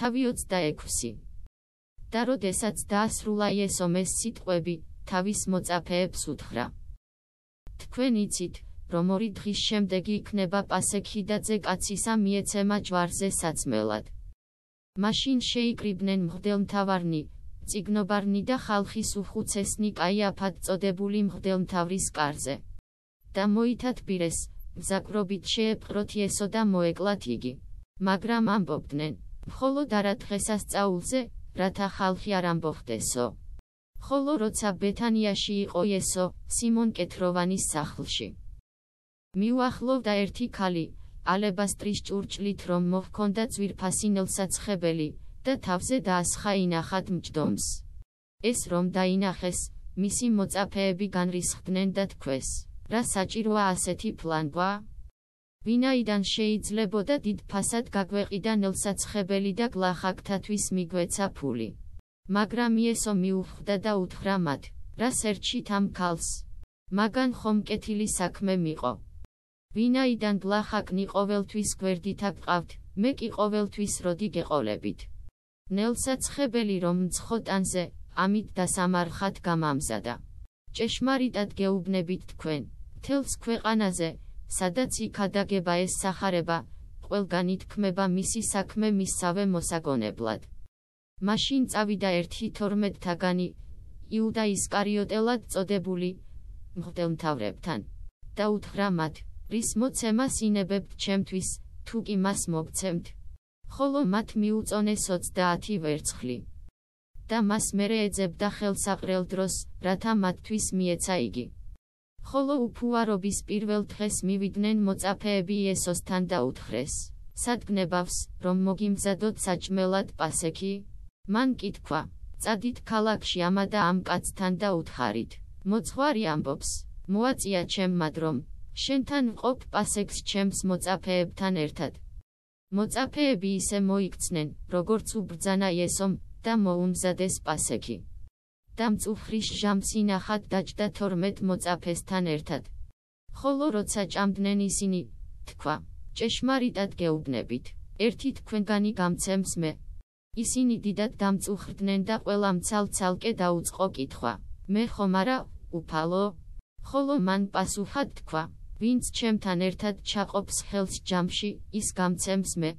თავი 26. და როდესაც დაასრულა იესომ ეს სიტყვები, თავის მოწაფეებს უთხრა. თქვენ იცით, რომ ორი დღის შემდეგ იქნება პასექი და ძე კაცისა მიეცემა ჯვარზე საცმელად. მაშინ შეიკრიბნენ მღვდელმთავარნი, ციგნობარნი და ხალხის უხუცესნი კაიაფად წოდებული მღვდელმთავრის კარზე. და მოითათბირეს, მზაკრობით შეეპყროთ იესო და მოეკლათ იგი. მაგრამ ამბობდნენ, მხოლოდ არა დღესასწაულზე, რათა ხალხი არ ამბოხდესო. ხოლო როცა ბეთანიაში იყო იესო, სიმონ კეთროვანის სახლში. მიუახლოვდა ერთი ქალი, ალებასტრის ჭურჭლით რომ მოჰქონდა ძვირფასი ნელსაცხებელი და თავზე დაასხა ინახად მჭდომს. ეს რომ დაინახეს, მისი მოწაფეები განრისხდნენ და თქვეს, რა საჭიროა ასეთი პლანვა? ვინაიდან შეიძლებოდა დიდ ფასად გაგვეყიდა ნელსაცხებელი და გლახაკთათვის მიგვეცა ფული. მაგრამ იესო მიუხვდა და უთხრა მათ, რა სერჩით ამ ქალს? მაგან ხომ კეთილი საქმე მიყო. ვინაიდან გლახაკნი ყოველთვის გვერდით აკყავთ, მე კი ყოველთვის როდი გეყოლებით. ნელსაცხებელი რომ მცხოტანზე, ამით დასამარხად გამამზადა. ჭეშმარიტად გეუბნებით თქვენ, თელს ქვეყანაზე, სადაც იქადაგება ეს სახარება, ყველგან ითქმება მისი საქმე მისსავე მოსაგონებლად. მაშინ წავიდა ერთი თორმეტთაგანი, იუდა ისკარიოტელად წოდებული, მღვდელმთავრებთან, და უთხრა მათ, რის მოცემას ინებებთ ჩემთვის, თუ კი მას მოგცემთ. ხოლო მათ მიუწონეს 30 ვერცხლი. და მას მერე ეძებდა ხელსაყრელ დროს, რათა მათთვის მიეცა იგი. ხოლო უფუარობის პირველ დღეს მივიდნენ მოწაფეები იესოსთან და უთხრეს: სად გნებავს, რომ მოგიმზადოთ საჭმელად პასექი? მან კითხვა: წადით ქალაქში ამა და ამ კაცთან და უთხარით: მოძღვარი ამბობს: მოაწია ჩემმა დრომ, შენთან ვყოფ პასექს ჩემს მოწაფეებთან ერთად. მოწაფეები ისე მოიქცნენ, როგორც უბრძანა იესომ და მოუმზადეს პასექი. და მწუხრის ჟამს ინახად დაჭდა 12 მოწაფესთან ერთად. ხოლო როცა ჭამდნენ ისინი, თქვა, ჭეშმარიტად გეუბნებით, ერთი თქვენგანი გამცემს მე. ისინი დიდად დამწუხრდნენ და ყველა მცალ-ცალკე დაუწყო კითხვა, მე ხომ არა, უფალო? ხოლო მან პასუხად თქვა, ვინც ჩემთან ერთად ჩაყოფს ხელს ჯამში, ის გამცემს მე.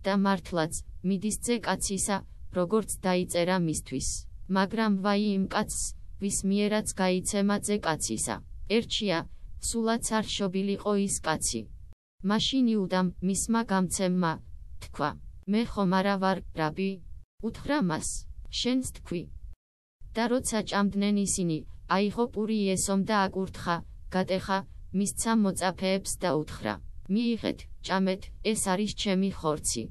და მართლაც, მიდის ძე კაცისა, როგორც დაიწერა მისთვის. მაგრამ ვაი იმ კაცს, ვის მიერაც გაიცემა ძე კაცისა. ერჩია, სულაც არ შობილიყო ის კაცი. მაშინ იუდამ მისმა გამცემმა თქვა: მე ხომ არა ვარ, რაბი? უთხრა მას: შენს თქვი. და როცა ჭამდნენ ისინი, აიღო პური ესომ და აკურთხა, გატეხა, მისცა მოწაფეებს და უთხრა: მიიღეთ, ჭამეთ, ეს არის ჩემი ხორცი.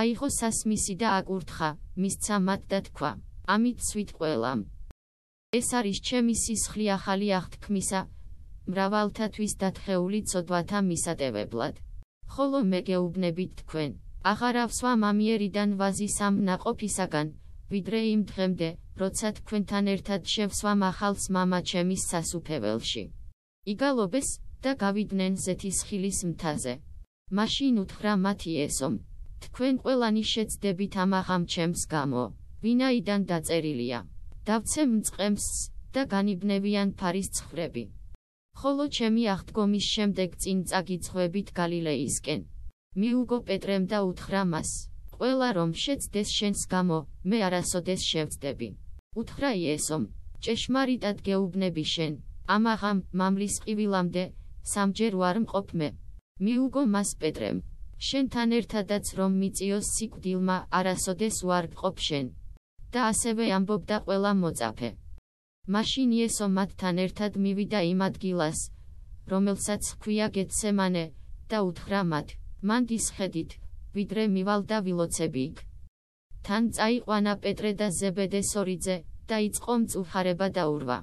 აიღო სასმისი და აკურთხა, მისცა მათ და თქვა: ამით სვით ყველამ. ეს არის ჩემი სისხლი ახალი აღთქმისა, მრავალთათვის დათხეული ცოდვათა მისატევებლად. ხოლო მე გეუბნებით თქვენ, აღარ ავსვა მამიერიდან ვაზის ამ ნაყოფისაგან, ვიდრე იმ დღემდე, როცა თქვენთან ერთად შევსვა ახალს მამა ჩემის სასუფეველში. იგალობეს და გავიდნენ ზეთისხილის მთაზე. მაშინ უთხრა მათი ესომ, თქვენ ყველანი შეცდებით ამ აღამ ჩემს გამო. ვინაიდან დაწერილია. დავცემ მწყემს და განიბნევიან ფარის ცხრები. ხოლო ჩემი აღდგომის შემდეგ წინ წაგიწხვებით გალილეისკენ. მიუგო პეტრემ და უთხრა მას: ყველა რომ შეცდეს შენს გამო, მე არასოდეს შევწდები. უთხრა იესომ: ჭეშმარიტად გეუბნები შენ, ამაღამ მამლის ყივილამდე სამჯერ ვარ მყოფ მე. მიუგო მას პეტრემ: შენთან ერთადაც რომ მიწიოს სიკვდილმა, არასოდეს ვარ მყოფ შენ. და ასევე ამბობდა ყველა მოწაფე. მაშინ იესო მათთან ერთად მივიდა იმ ადგილას, რომელსაც ჰქვია გეთსემანე, და უთხრა მათ: მან დისხედით, ვიდრე მივალ და ვილოცები იქ. თან წაიყვანა პეტრე და ზებედე სორიძე, და იწყო მწუხარება და ურვა.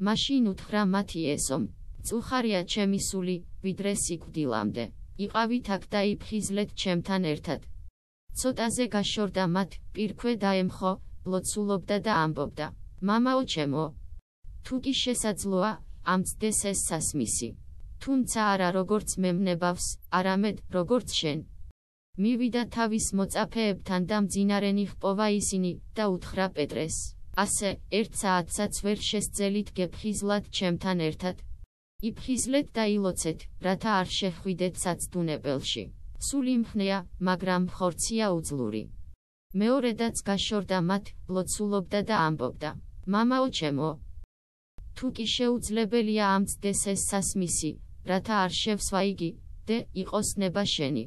მაშინ უთხრა მათ იესომ: წუხარია ჩემი სული, ვიდრე სიკვდილამდე. იყავით აქ და იფხიზლეთ ჩემთან ერთად. ცოტაზე გაშორდა მათ, პირქვე დაემხო, ლოცულობდა და ამბობდა: "მამაო ჩემო, თუ კი შესაძლოა, ამწდეს ეს სასმისი. თუმცა არა როგორც მე მნებავს, არამედ როგორც შენ." მივიდა თავის მოწაფეებთან და მძინარენი ჰპოვა ისინი და უთხრა პეტრეს: "ასე, ერთ საათსაც ვერ შესძელით გეფხიზლად ჩემთან ერთად? იფხიზლეთ და ილოცეთ, რათა არ შეხვიდეთ საცდუნებელში." სული მხნეა, მაგრამ ხორცია უძლური. მეორედაც გაშორდა მათ, ლოცულობდა და ამბობდა: "მამაო ჩემო, თუ კი შეუძლებელია ამ წდეს ეს სასმისი, რათა არ შევსვა იგი, დე იყოს ნება შენი."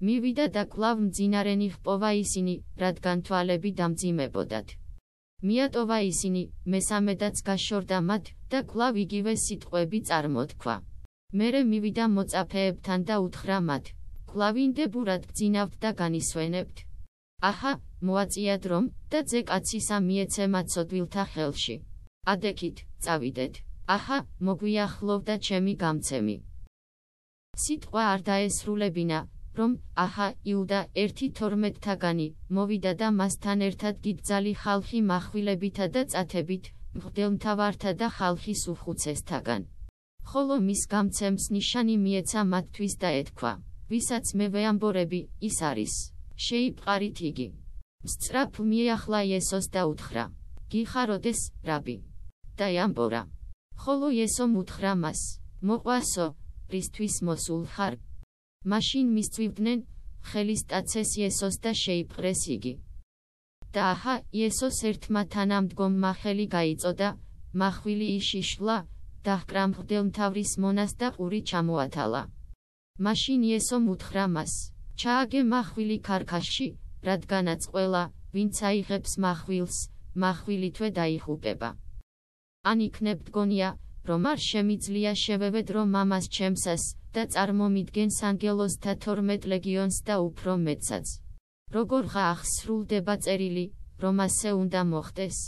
მივიდა და კლავ მძინარენი ჰპოვა ისინი, რადგან თვალები დამძიმებოდათ. მიატოვა ისინი, მესამედაც გაშორდა მათ და კლავ იგივე სიტყვები წარმოთქვა. მერე მივიდა მოწაფეებთან და უთხრა მათ: "კლავინდებურად გძინავთ და განისვენებთ? აჰა, მოაწიათ რომ და ძე კაცისა მიეცემა ცოდვილთა ხელში. ადექით, წავიდეთ. აჰა, მოგვიახლოვდა ჩემი გამცემი." სიტყვა არ დაესრულებინა, რომ აჰა იუდა 1:12-თაგანი მოვიდა და მასთან ერთად დიდძალი ხალხი מחვილებითა და წათებით მღვდელმთავართა და ხალხის უხუცესთაგან ხოლო მის გამცემს ნიშანი მიეცა მათთვის და ეთქვა ვისაც მე ვეამბორები ის არის შეიპყარით იგი. სწრაფ მიახლა იესოს და უთხრა. გიხაროდეს რაბი. და ამბორა ხოლო იესო მუთხრა მას. მოყვასო რის მოსულ ხარ მაშინ მისწვივდნენ ხელის ტაცეს იესოს და შეიპყრეს იგი. და აჰა, იესოს ერთმა თანამდგომმა ხელი გაიწოდა, მახვილი იშიშლა, დაჰკრა მღვდელმთავრის მონას და ყური ჩამოათალა. მაშინ იესო მუთხრა მას, ჩააგე მახვილი ქარქაშში, რადგანაც ყველა, ვინც აიღებს მახვილს, მახვილი თვე დაიხუპება. ან იქნებ დგონია, რომ არ შემიძლია შევევედრო მამას ჩემსას და წარმომიდგენს ანგელოზთა 12 ლეგიონს და უფრო მეტსაც. როგორ ხახსრულდება წერილი, რომ ასე უნდა მოხდეს?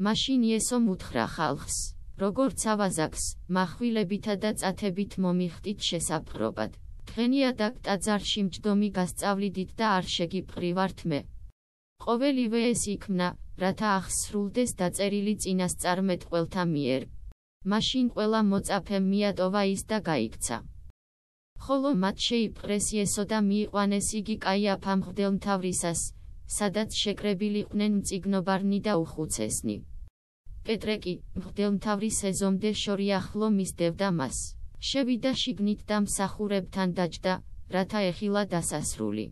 მაშინ იესო მუთხრა ხალხს, როგორც ავაზაკს, מחვილებითა და წათებით მომიხდით შესაბრობად. დღენია და ტაძარში მჯდომი გასწავლიდით და არ შეგიპყრივართ მე. ყოველივე ეს იქმნა, რათა ახსრულდეს დაწერილი წინასწარმეტყველთა მიერ. მაშინ ყველა მოწაფე მიატოვა ის და გაიქცა. ხოლო მათ შეიპყრეს იესო და მიიყვანეს იგი კაიაფა მღვდელმთავრისას, სადაც შეკრებილიყვნენ მწიგნობარნი და უხუცესნი. პეტრე კი, მღვდელმთავრის ეზომდე შორიახლო მისდევდა მას. შევიდა შიგნით და მსახურებთან დაჯდა, რათა ეხილა დასასრული.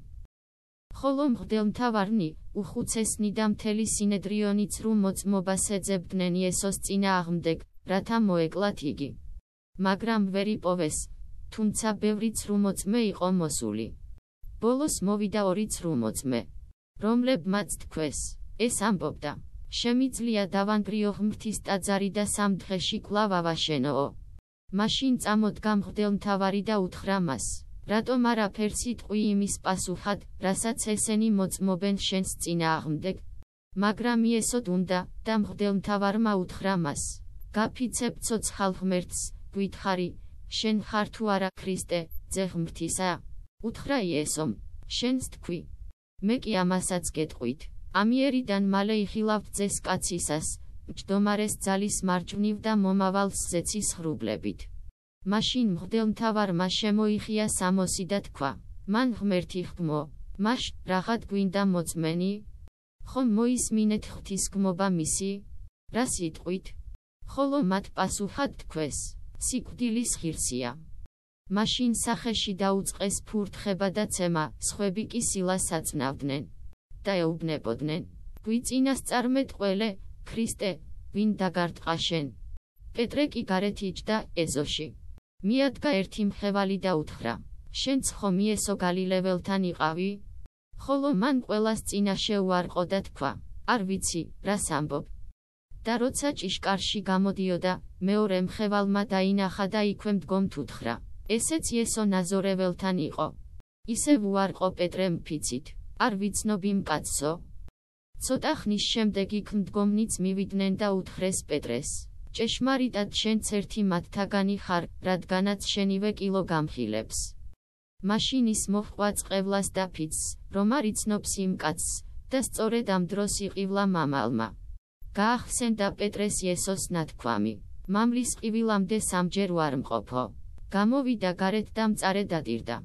ხოლო მღვდელმთავარნი, უხუცესნი და მთელი სინედრიონი ცრუ მოწმობას ეძებდნენ იესოს წინააღმდეგ, რათა მოეკლათ იგი. მაგრამ ვერ იპოვეს, თუმცა ბევრი ცრუმოწმე იყო მოსული. ბოლოს მოვიდა ორი ცრუმოწმე, რომლებმაც თქვეს, ეს ამბობდა, შემიძლია დავანგრიო ღმრთის ტაძარი და სამ დღეში კვლავ ავაშენოო. მაშინ წამოდგა მღვდელმთავარი და უთხრა მას, რატომ არაფერს იტყვი იმის პასუხად, რასაც ესენი მოწმობენ შენს წინააღმდეგ? მაგრამ იესოდ უნდა და მღვდელმთავარმა უთხრა მას, გაფიცებ ცოცხალ ღმერთს, გვითხარი, შენ ხარ თუ არა ქრისტე, ძე ღმრთისა? უთხრა იესომ, შენს თქვი. მე კი ამასაც გეტყვით. ამიერიდან მალე იხილავთ ძეს კაცისას, ჯდომარეს ძალის მარჯვნივ და მომავალს ზეცის ხრუბლებით. მაშინ მღვდელმთავარმა შემოიხია სამოსი და თქვა: მან ღმერთი ხმო, მაშ რაღად გვინდა მოწმენი? ხომ მოისმინეთ ღვთისგმობა მისი? რა სიტყვით? ხოლო მათ პასუხად თქვეს, სიკვდილის ღირსია. მაშინ სახეში დაუწყეს ფურთხება და ცემა, სხვები კი სილას აწნავდნენ და ეუბნებოდნენ: "გვიწინასწარმეტყველე, ქრისტე, ვინ დაგარტყა შენ?" პეტრე კი გარეთ იჯდა ეზოში. მიადგა ერთი მხევალი და უთხრა: "შენც ხომ იესო გალილეველთან იყავი?" ხოლო მან ყოველას წინაშე უარყო და თქვა: "არ ვიცი, რას ამბობ?" და როცა ჭიშკარში გამოდიოდა, მეორე მხევალმა დაინახა და იქვე მდგომ თუთხრა. ესეც იესო ნაზორეველთან იყო. ისე უარყო პეტრე მფიცით. არ ვიცნობ იმ კაცსო. ცოტა ხნის შემდეგ იქ მდგომნიც მივიდნენ და უთხრეს პეტრეს. ჭეშმარიტად შენც ერთი მათთაგანი ხარ, რადგანაც შენივე კილო გამხილებს. მაშინ ის მოჰყვა წყევლას და ფიცს, რომ არ იცნობს იმ კაცს, და სწორედ ამ დროს იყივლა მამალმა. გაახსენდა პეტრეს იესოს ნათქვამი. მამლის ყივილამდე სამჯერ ვარ მყოფო. გამოვიდა გარეთ და მწარე დადირდა.